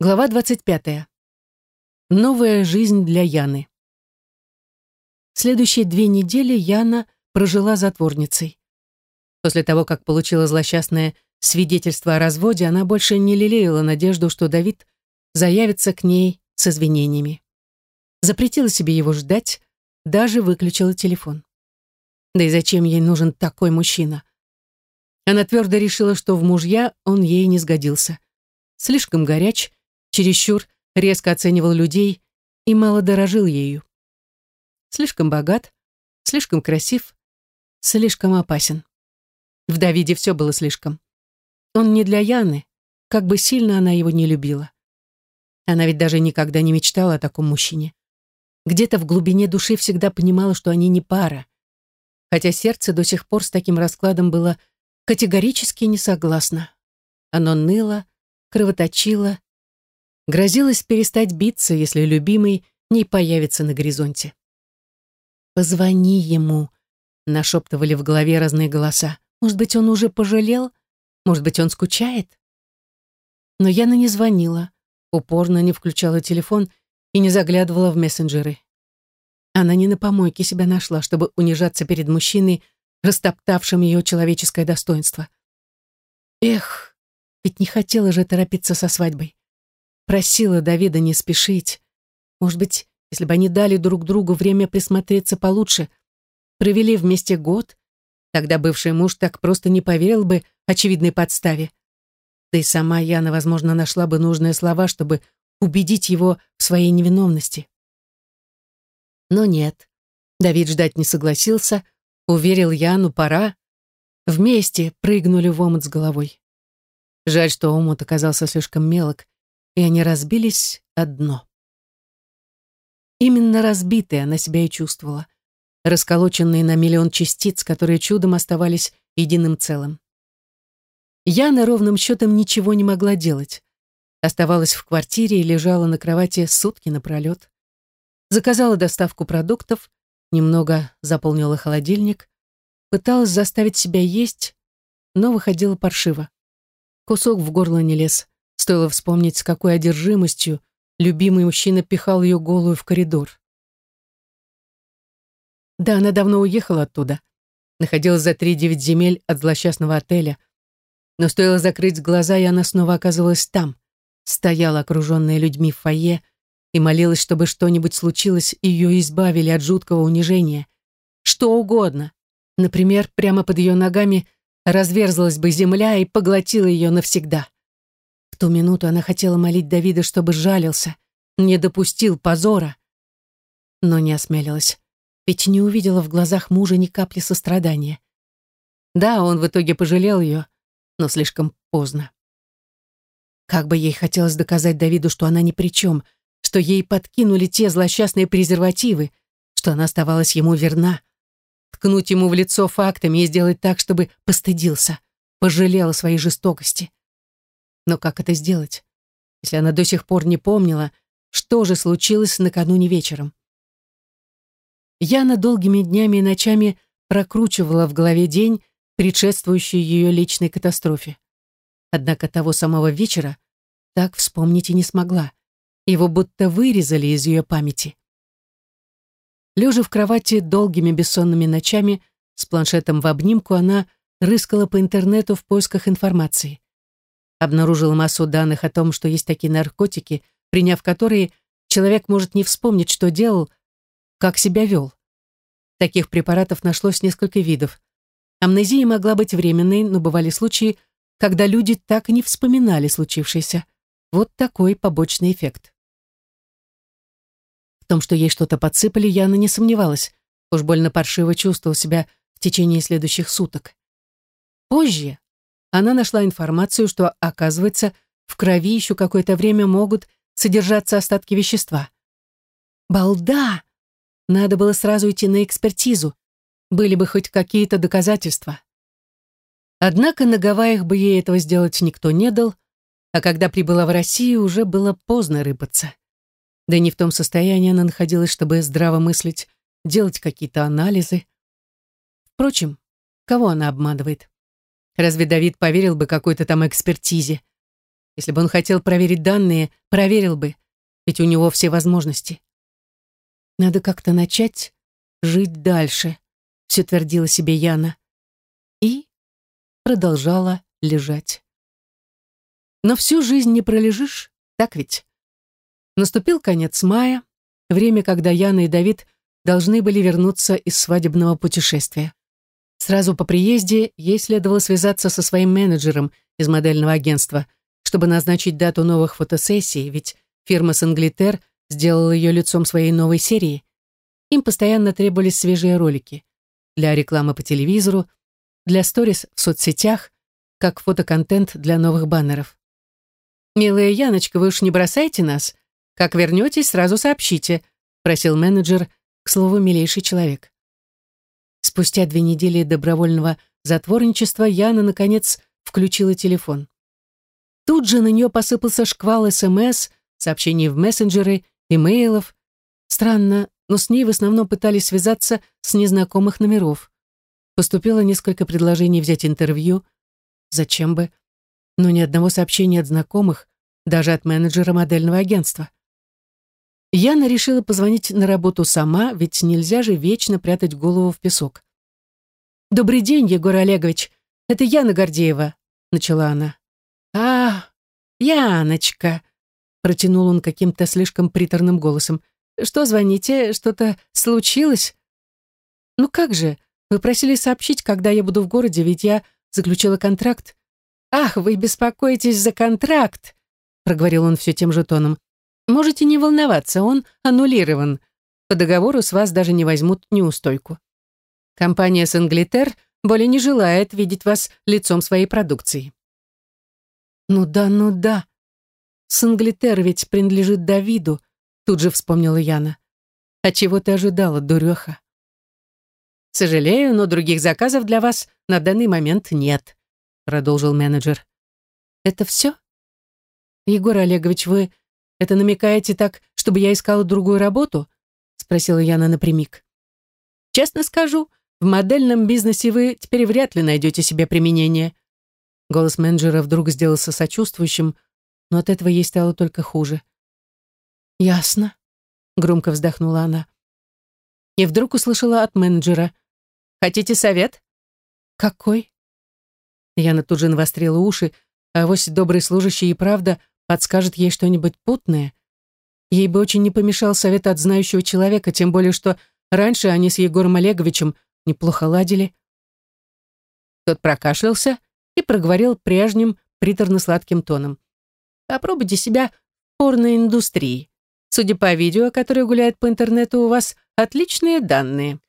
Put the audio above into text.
Глава 25. Новая жизнь для Яны. Следующие две недели Яна прожила затворницей. После того, как получила злосчастное свидетельство о разводе, она больше не лелеяла надежду, что Давид заявится к ней с извинениями. Запретила себе его ждать, даже выключила телефон. Да и зачем ей нужен такой мужчина? Она твердо решила, что в мужья он ей не сгодился. Слишком горяч, чересчур резко оценивал людей и мало дорожил ею. Слишком богат, слишком красив, слишком опасен. В Давиде все было слишком. Он не для Яны, как бы сильно она его не любила. Она ведь даже никогда не мечтала о таком мужчине. Где-то в глубине души всегда понимала, что они не пара. Хотя сердце до сих пор с таким раскладом было категорически не согласно. Оно ныло, кровоточило, грозилась перестать биться, если любимый не появится на горизонте. «Позвони ему», — нашептывали в голове разные голоса. «Может быть, он уже пожалел? Может быть, он скучает?» Но Яна не звонила, упорно не включала телефон и не заглядывала в мессенджеры. Она не на помойке себя нашла, чтобы унижаться перед мужчиной, растоптавшим ее человеческое достоинство. Эх, ведь не хотела же торопиться со свадьбой. Просила Давида не спешить. Может быть, если бы они дали друг другу время присмотреться получше, провели вместе год, тогда бывший муж так просто не поверил бы очевидной подставе. Да и сама Яна, возможно, нашла бы нужные слова, чтобы убедить его в своей невиновности. Но нет, Давид ждать не согласился, уверил Яну, пора. Вместе прыгнули в омут с головой. Жаль, что омут оказался слишком мелок, и они разбились одно. Именно разбитые она себя и чувствовала, расколоченные на миллион частиц, которые чудом оставались единым целым. Яна ровным счетом ничего не могла делать. Оставалась в квартире и лежала на кровати сутки напролет. Заказала доставку продуктов, немного заполнила холодильник, пыталась заставить себя есть, но выходила паршиво. Кусок в горло не лез. Стоило вспомнить, с какой одержимостью любимый мужчина пихал ее голую в коридор. Да, она давно уехала оттуда. Находилась за три-девять земель от злосчастного отеля. Но стоило закрыть глаза, и она снова оказывалась там. Стояла, окруженная людьми в фойе, и молилась, чтобы что-нибудь случилось, и ее избавили от жуткого унижения. Что угодно. Например, прямо под ее ногами разверзлась бы земля и поглотила ее навсегда ту минуту она хотела молить Давида, чтобы жалился, не допустил позора. Но не осмелилась, ведь не увидела в глазах мужа ни капли сострадания. Да, он в итоге пожалел ее, но слишком поздно. Как бы ей хотелось доказать Давиду, что она ни при чем, что ей подкинули те злосчастные презервативы, что она оставалась ему верна, ткнуть ему в лицо фактами и сделать так, чтобы постыдился, пожалел о своей жестокости. Но как это сделать, если она до сих пор не помнила, что же случилось накануне вечером? Яна долгими днями и ночами прокручивала в голове день, предшествующий ее личной катастрофе. Однако того самого вечера так вспомнить и не смогла. Его будто вырезали из ее памяти. Лежа в кровати долгими бессонными ночами, с планшетом в обнимку, она рыскала по интернету в поисках информации обнаружила массу данных о том, что есть такие наркотики, приняв которые, человек может не вспомнить, что делал, как себя вел. Таких препаратов нашлось несколько видов. Амнезия могла быть временной, но бывали случаи, когда люди так и не вспоминали случившееся. Вот такой побочный эффект. В том, что ей что-то подсыпали, Яна не сомневалась. Уж больно паршиво чувствовал себя в течение следующих суток. Позже она нашла информацию, что, оказывается, в крови еще какое-то время могут содержаться остатки вещества. Балда! Надо было сразу идти на экспертизу. Были бы хоть какие-то доказательства. Однако на Гавайях бы ей этого сделать никто не дал, а когда прибыла в Россию, уже было поздно рыпаться. Да не в том состоянии она находилась, чтобы здраво мыслить, делать какие-то анализы. Впрочем, кого она обманывает? Разве Давид поверил бы какой-то там экспертизе? Если бы он хотел проверить данные, проверил бы, ведь у него все возможности. Надо как-то начать жить дальше, все твердила себе Яна. И продолжала лежать. Но всю жизнь не пролежишь, так ведь? Наступил конец мая, время, когда Яна и Давид должны были вернуться из свадебного путешествия. Сразу по приезде ей следовало связаться со своим менеджером из модельного агентства, чтобы назначить дату новых фотосессий, ведь фирма Санглитер сделала ее лицом своей новой серии. Им постоянно требовались свежие ролики для рекламы по телевизору, для сторис в соцсетях, как фотоконтент для новых баннеров. «Милая Яночка, вы уж не бросайте нас. Как вернетесь, сразу сообщите», просил менеджер, к слову, милейший человек. Спустя две недели добровольного затворничества Яна, наконец, включила телефон. Тут же на нее посыпался шквал СМС, сообщений в мессенджеры, имейлов. Странно, но с ней в основном пытались связаться с незнакомых номеров. Поступило несколько предложений взять интервью. Зачем бы? Но ни одного сообщения от знакомых, даже от менеджера модельного агентства. Яна решила позвонить на работу сама, ведь нельзя же вечно прятать голову в песок. «Добрый день, Егор Олегович. Это Яна Гордеева», — начала она. «А, Яночка», — протянул он каким-то слишком приторным голосом. «Что звоните? Что-то случилось?» «Ну как же? Вы просили сообщить, когда я буду в городе, ведь я заключила контракт». «Ах, вы беспокоитесь за контракт», — проговорил он все тем же тоном. Можете не волноваться, он аннулирован. По договору с вас даже не возьмут неустойку. Компания Сенглитер более не желает видеть вас лицом своей продукции. Ну да, ну да. Сенглитер ведь принадлежит Давиду, тут же вспомнила Яна. А чего ты ожидала, дуреха? Сожалею, но других заказов для вас на данный момент нет, продолжил менеджер. Это все? Егор Олегович, вы это намекаете так, чтобы я искала другую работу?» спросила Яна напрямик. «Честно скажу, в модельном бизнесе вы теперь вряд ли найдете себе применение». Голос менеджера вдруг сделался сочувствующим, но от этого ей стало только хуже. «Ясно», — громко вздохнула она. И вдруг услышала от менеджера. «Хотите совет?» «Какой?» Яна тут же навострила уши, а вось добрый служащий и правда подскажет ей что-нибудь путное. Ей бы очень не помешал совет от знающего человека, тем более что раньше они с Егором Олеговичем неплохо ладили. Тот прокашлялся и проговорил прежним приторно-сладким тоном. «Попробуйте себя в порноиндустрии. Судя по видео, которое гуляет по интернету, у вас отличные данные».